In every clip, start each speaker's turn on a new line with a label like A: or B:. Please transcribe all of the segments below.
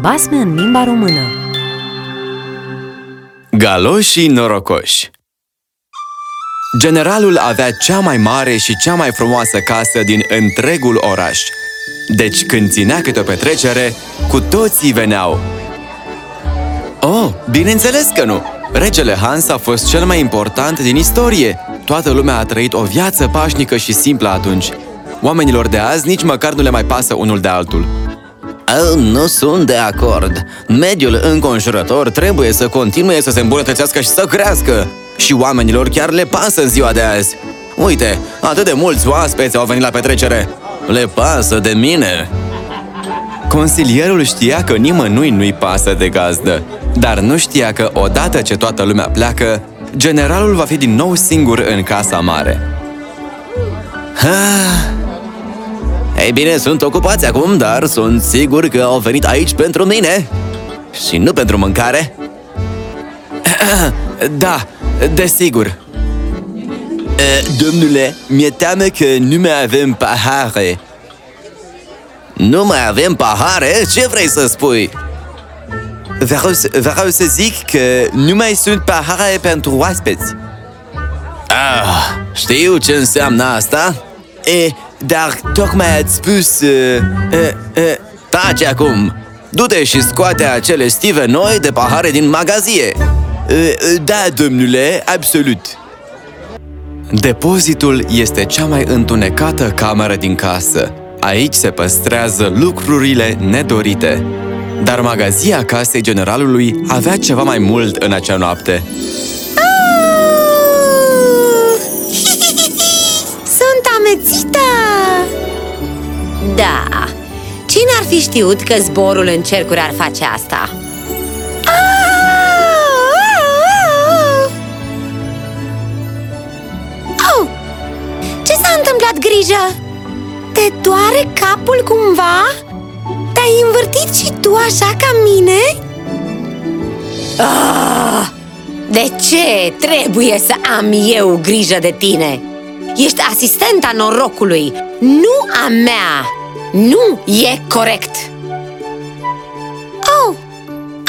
A: Basme în limba română
B: Galoșii norocoși Generalul avea cea mai mare și cea mai frumoasă casă din întregul oraș. Deci când ținea câte o petrecere, cu toții veneau. Oh, bineînțeles că nu! Regele Hans a fost cel mai important din istorie. Toată lumea a trăit o viață pașnică și simplă atunci. Oamenilor de azi nici măcar nu le mai pasă unul de altul.
C: Nu sunt de acord. Mediul înconjurător trebuie să continue să se îmbunătățească și să crească. Și oamenilor chiar le pasă în ziua de azi. Uite, atât de mulți oaspeți au venit la petrecere. Le pasă de mine.
B: Consilierul știa că nimănui nu-i pasă de gazdă, dar nu știa că odată ce toată lumea pleacă, generalul va fi din nou singur în casa mare.
C: Ha. Ei bine, sunt ocupați acum, dar sunt sigur că au venit aici pentru mine și nu pentru mâncare.
B: Da, desigur.
C: Domnule, mi-e teamă că nu mai avem pahare. Nu mai avem pahare? Ce vrei să spui?
B: Vreau să, vreau să zic că nu mai sunt pahare pentru oaspeți.
C: Ah, știu ce înseamnă asta?
B: E, dar tocmai ați spus... Uh, uh, uh,
C: Taci acum! Du-te și scoate acele stive noi de pahare din magazie!
B: Uh, da, domnule, absolut! Depozitul este cea mai întunecată cameră din casă. Aici se păstrează lucrurile nedorite. Dar magazia casei generalului avea ceva mai mult în acea noapte.
D: Sunt cine ar fi știut că zborul în cercuri ar face asta? Oh! Ce s-a întâmplat, grijă? Te doare capul cumva? Te-ai învârtit și tu așa ca mine? Ah! De ce trebuie să am eu grijă de tine? Ești asistenta norocului, nu a mea! Nu e corect! Oh,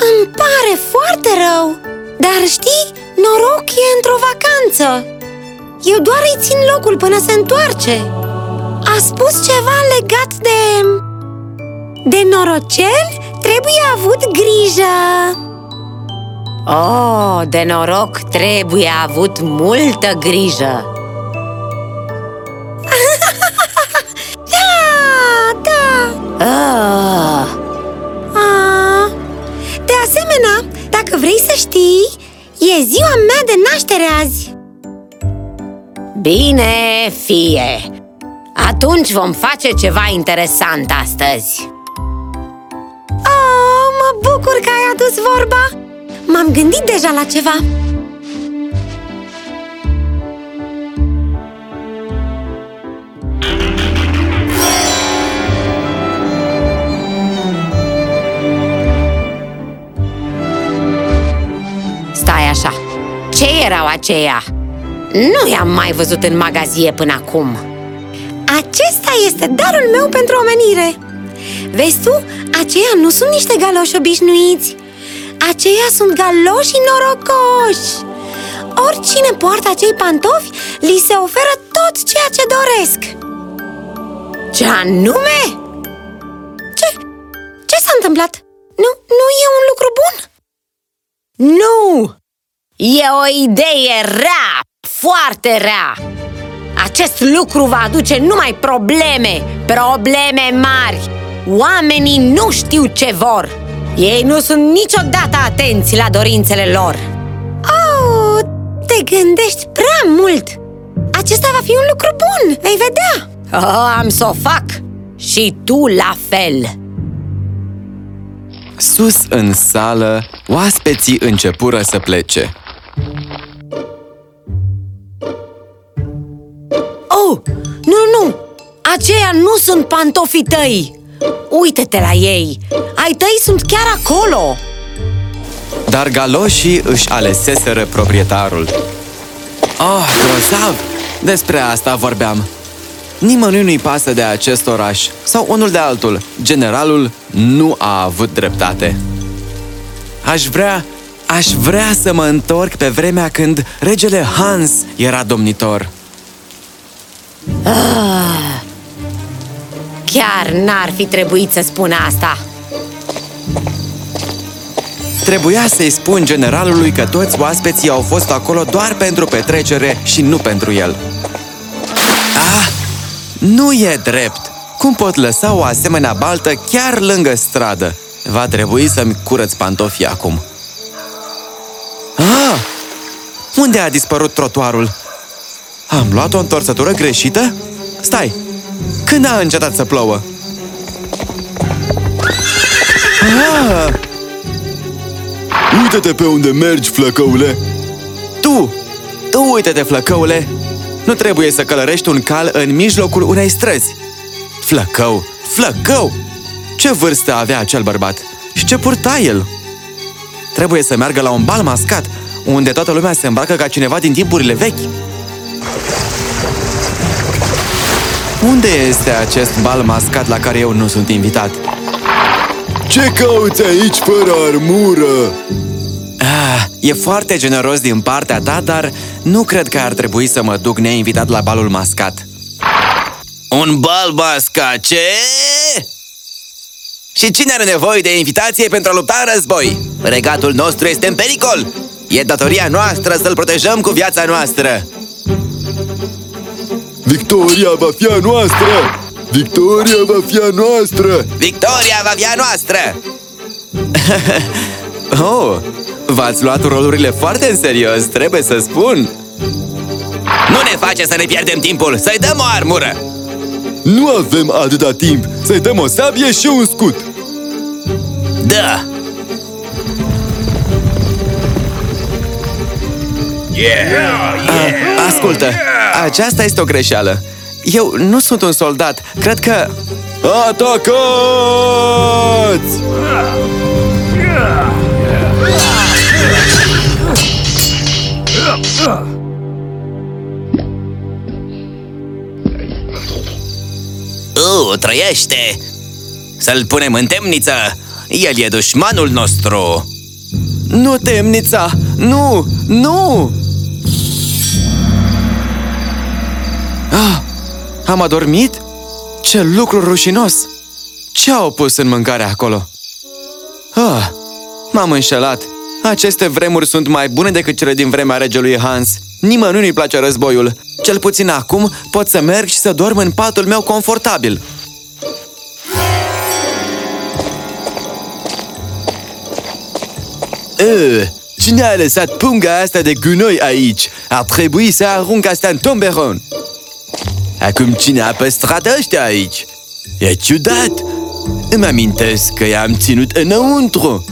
D: îmi pare foarte rău! Dar știi, noroc e într-o vacanță Eu doar îi țin locul până se întoarce A spus ceva legat de... De norocel? Trebuie avut grijă! Oh, de noroc trebuie avut multă grijă! E ziua mea de naștere azi! Bine, fie! Atunci vom face ceva interesant astăzi! Oh, mă bucur că ai adus vorba! M-am gândit deja la ceva! Erau aceia? Nu i-am mai văzut în magazie până acum Acesta este darul meu pentru omenire Vezi tu, aceia nu sunt niște galoși obișnuiți Aceia sunt galoși norocoși Oricine poartă acei pantofi, li se oferă tot ceea ce doresc Ce anume? Ce? Ce s-a întâmplat? Nu, nu e un lucru bun? Nu! E o idee rea, foarte rea. Acest lucru va aduce numai probleme, probleme mari. Oamenii nu știu ce vor. Ei nu sunt niciodată atenți la dorințele lor. Oh, te gândești prea mult. Acesta va fi un lucru bun, vei vedea. Oh, Am să o fac. Și tu la fel.
B: Sus în sală, oaspeții începură să plece.
D: Oh, nu, nu, aceia nu sunt pantofii tăi Uite-te la ei, ai tăi sunt chiar acolo
B: Dar galoșii își aleseseră proprietarul. Oh, grozav! Despre asta vorbeam. Nimănui nu-i pasă de acest oraș sau unul de altul. Generalul nu a avut dreptate. Aș vrea, aș vrea să mă întorc pe vremea când regele Hans era domnitor.
D: Chiar n-ar fi trebuit să spun asta
B: Trebuia să-i spun generalului că toți oaspeții au fost acolo doar pentru petrecere și nu pentru el. Ah, nu e drept! Cum pot lăsa o asemenea baltă chiar lângă stradă? Va trebui să-mi curăț pantofii acum. Unde a dispărut trotuarul? Am luat o întorsătură greșită? Stai! Când a încetat să plouă? Ah!
E: Uită-te pe unde mergi, flăcăule!
B: Tu! Tu uite-te, flăcăule! Nu trebuie să călărești un cal în mijlocul unei străzi! Flăcău! Flăcău! Ce vârstă avea acel bărbat? Și ce purta el? Trebuie să meargă la un bal mascat, unde toată lumea se îmbracă ca cineva din timpurile vechi. Unde este acest bal mascat la care eu nu sunt invitat?
E: Ce cauți aici fără armură?
B: Ah, e foarte generos din partea ta, dar nu cred că ar trebui să mă duc neinvitat la balul mascat.
F: Un bal mascat, ce? Și cine are nevoie de invitație pentru a lupta în război? Regatul nostru este în pericol! E datoria noastră să-l protejăm cu viața noastră!
E: Victoria va fi a noastră! Victoria va fi a noastră!
F: Victoria va fi a noastră!
B: oh, v-ați luat rolurile foarte în serios, trebuie să spun!
F: Nu ne face să ne pierdem timpul, să-i dăm o armură!
E: Nu avem atâta timp, să-i dăm o sabie și un scut!
F: Da!
B: A, ascultă, aceasta este o greșeală. Eu nu sunt un soldat, cred că...
E: Atacați!
F: Uh, trăiește! Să-l punem în temniță! El e dușmanul nostru!
B: Nu temnița! Nu! Nu! Ah, am adormit? Ce lucru rușinos! Ce au pus în mâncare acolo? Ah, m-am înșelat! Aceste vremuri sunt mai bune decât cele din vremea regelui Hans. Nimănui nu-i place războiul. Cel puțin acum pot să merg și să dorm în patul meu confortabil.
E: Uh, cine a lăsat punga asta de gunoi aici? Ar trebui să arunc asta în tomberon. Acum cine a păstrat ăștia aici? E ciudat! Îmi amintesc că i-am ținut înăuntru.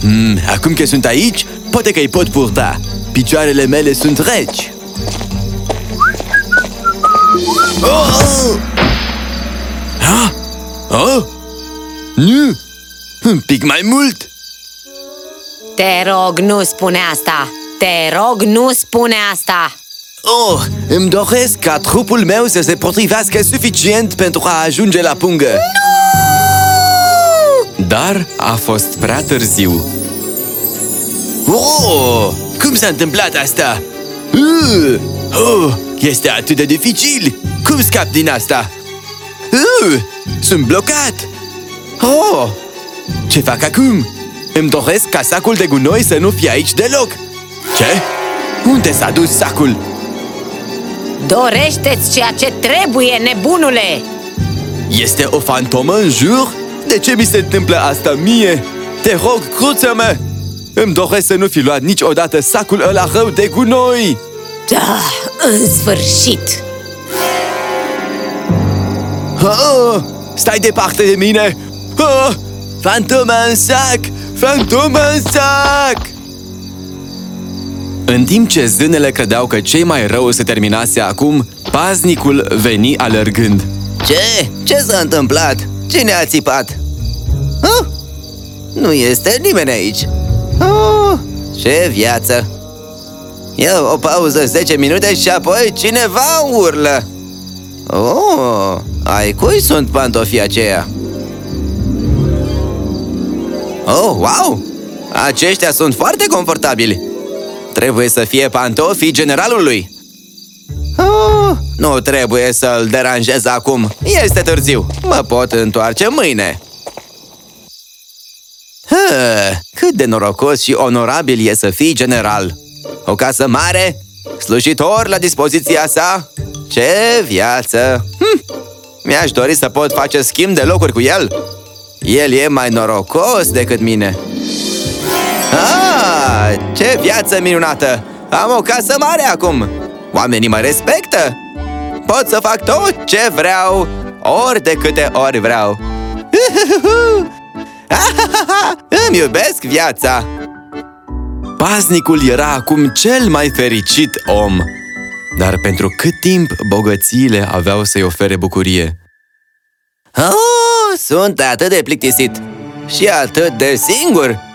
E: Hmm, acum că sunt aici, poate că îi pot purta. Picioarele mele sunt reci. Oh! Ah! Oh! Nu! Un pic mai mult!
D: Te rog, nu spune asta Te rog, nu spune asta
E: Oh, îmi doresc ca trupul meu să se potrivească suficient pentru a ajunge la pungă.
B: Dar a fost prea târziu.
E: Oh, cum s-a întâmplat asta? Uh, oh, este atât de dificil! Cum scap din asta? Uh, sunt blocat! Oh, ce fac acum? Îmi doresc ca sacul de gunoi să nu fie aici deloc! Ce? Unde s-a dus sacul?
D: Dorește-ți ceea ce trebuie, nebunule!
E: Este o fantomă în jur? De ce mi se întâmplă asta mie? Te rog, cruță-mă! Îmi doresc să nu fi luat niciodată sacul ăla rău de gunoi!
D: Da, în sfârșit!
E: Oh, stai departe de mine! Oh, fantoma în sac! Fantoma în sac!
B: În timp ce zânele credeau că cei mai rău se terminase acum, paznicul veni alergând.
F: Ce? Ce s-a întâmplat? Cine a țipat? Oh, nu este nimeni aici oh, Ce viață! E o pauză 10 minute și apoi cineva urlă
B: Oh, ai cui sunt pantofii aceia? Oh, wow! Aceștia sunt foarte confortabili Trebuie să fie pantofii generalului. Oh, Nu trebuie să-l deranjez acum. Este târziu. Mă pot întoarce mâine. Hă, Cât de norocos și onorabil e să fii general. O casă mare Slujitor la dispoziția sa. Ce viață! Hm. Mi-aș dori să pot face schimb de locuri cu el. El e mai norocos decât mine. Ah, ce viață minunată! Am o casă mare acum! Oamenii mă respectă! Pot să fac tot ce vreau, ori de câte ori vreau! Îmi iubesc viața!
G: Paznicul era acum cel mai fericit om. Dar pentru cât timp bogățiile aveau să-i ofere bucurie?
B: Oh, sunt atât de plictisit și atât de singur!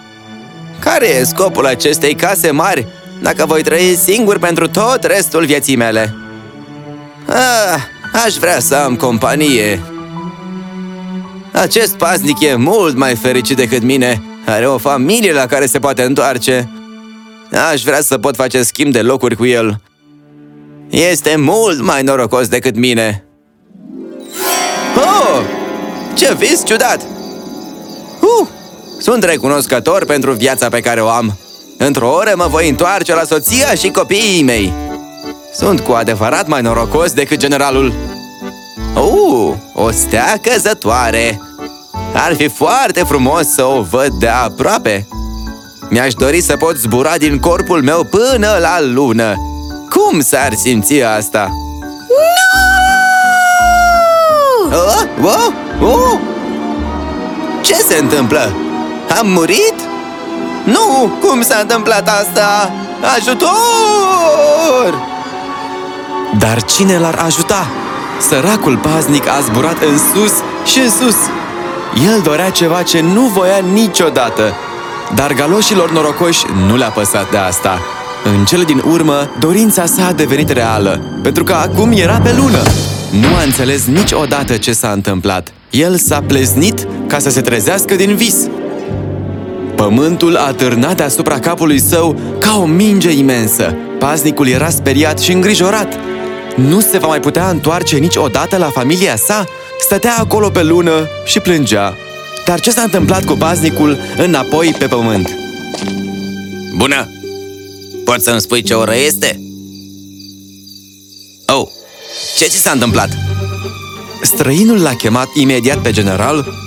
B: Care e scopul acestei case mari dacă voi trăi singur pentru tot restul vieții mele? Ah, aș vrea să am companie. Acest paznic e mult mai fericit decât mine. Are o familie la care se poate întoarce. Aș vrea să pot face schimb de locuri cu el. Este mult mai norocos decât mine. Oh! Ce vis ciudat! Uh! Sunt recunoscător pentru viața pe care o am. Într-o oră mă voi întoarce la soția și copiii mei. Sunt cu adevărat mai norocos decât generalul. Uh, o stea căzătoare! Ar fi foarte frumos să o văd de aproape. Mi-aș dori să pot zbura din corpul meu până la lună. Cum s-ar simți asta?
D: Nu!
B: Oh, oh, oh! Ce se întâmplă? Am murit? Nu! Cum s-a întâmplat asta? Ajutor!
G: Dar cine l-ar ajuta? Săracul paznic a zburat în sus și în sus. El dorea ceva ce nu voia niciodată. Dar galoșilor norocoși nu le-a păsat de asta. În cele din urmă, dorința sa a devenit reală, pentru că acum era pe lună. Nu a înțeles niciodată ce s-a întâmplat. El s-a pleznit ca să se trezească din vis. Pământul a târnat deasupra capului său ca o minge imensă. Paznicul era speriat și îngrijorat. Nu se va mai putea întoarce niciodată la familia sa? Stătea acolo pe lună și plângea. Dar ce s-a întâmplat cu paznicul înapoi pe pământ?
B: Bună! Poți să-mi spui ce oră este? Oh, ce ți s-a întâmplat?
G: Străinul l-a chemat imediat pe general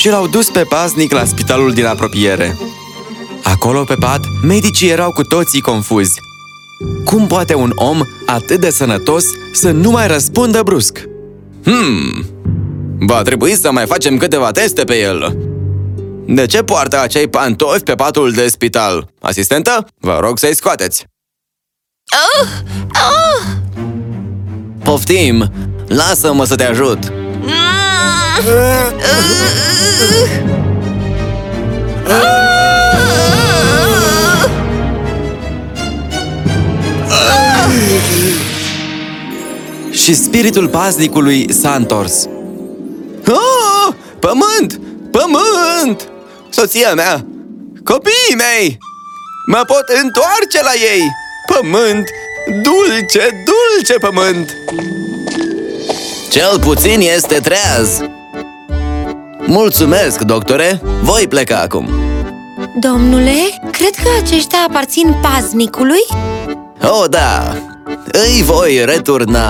G: și l-au dus pe paznic la spitalul din apropiere. Acolo pe pat, medicii erau cu toții confuzi. Cum poate un om atât de sănătos să nu mai răspundă brusc?
B: Hmm, va trebui să mai facem câteva teste pe el. De ce poartă acei pantofi pe patul de spital? Asistentă, vă rog să-i scoateți.
D: Oh! Oh!
B: Poftim, lasă-mă să te ajut.
G: Și spiritul paznicului s-a întors.
B: Oh, pământ! Pământ! Soția mea! Copiii mei! Mă pot întoarce la ei! Pământ! Dulce, dulce pământ! Cel puțin este treaz! Mulțumesc, doctore! Voi pleca acum!
D: Domnule, cred că aceștia aparțin paznicului?
B: Oh, da! Îi voi returna!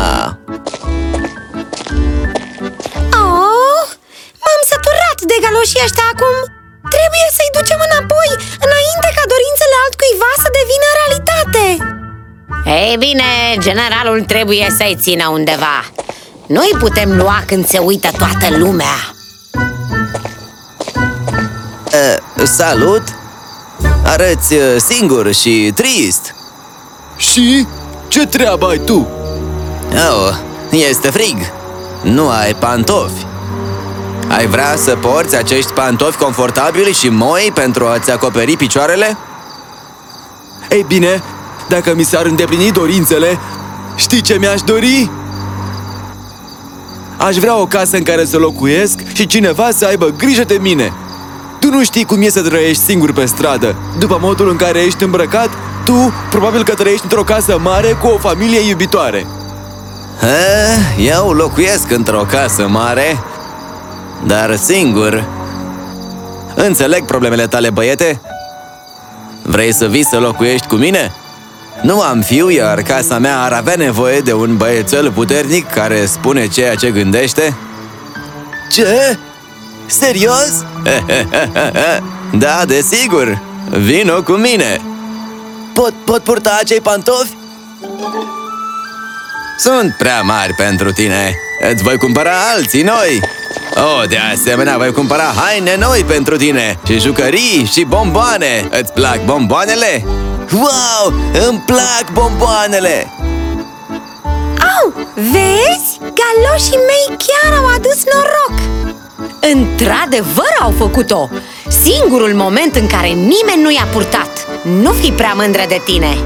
D: Oh, m-am săturat de galoșii ăștia acum Trebuie să-i ducem înapoi, înainte ca dorințele altcuiva să devină realitate Ei bine, generalul trebuie să-i țină undeva Nu-i putem lua când se uită toată lumea
B: salut! Arăți uh, singur și trist!
A: Și? Ce treabă ai tu?
B: Oh, este frig! Nu ai pantofi! Ai vrea să porți acești pantofi confortabili și moi pentru a-ți acoperi picioarele?
A: Ei bine, dacă mi s-ar îndeplini dorințele, știi ce mi-aș dori? Aș vrea o casă în care să locuiesc și cineva să aibă grijă de mine Tu nu știi cum e să trăiești singur pe stradă După modul în care ești îmbrăcat, tu probabil că trăiești într-o casă mare cu o familie iubitoare
B: Eh, eu locuiesc într-o casă mare, dar singur. Înțeleg problemele tale, băiete? Vrei să vii să locuiești cu mine? Nu am fiu, iar casa mea ar avea nevoie de un băiețel puternic care spune ceea ce gândește?
A: Ce? Serios?
B: da, desigur! Vino cu mine!
A: Pot, pot purta acei pantofi?
B: Sunt prea mari pentru tine Îți voi cumpăra alții noi Oh, de asemenea, voi cumpăra haine noi pentru tine Și jucării și bomboane Îți plac bomboanele?
A: Wow, îmi plac bomboanele!
D: Au, vezi? Galoșii mei chiar au adus noroc Într-adevăr au făcut-o. Singurul moment în care nimeni nu i-a purtat. Nu fi prea mândră de tine.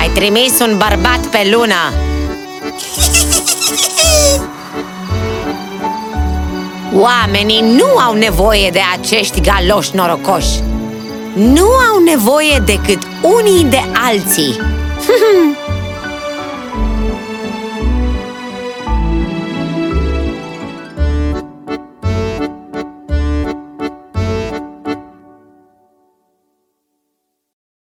D: Ai trimis un bărbat pe lună. Oamenii nu au nevoie de acești galoși norocoși. Nu au nevoie decât unii de alții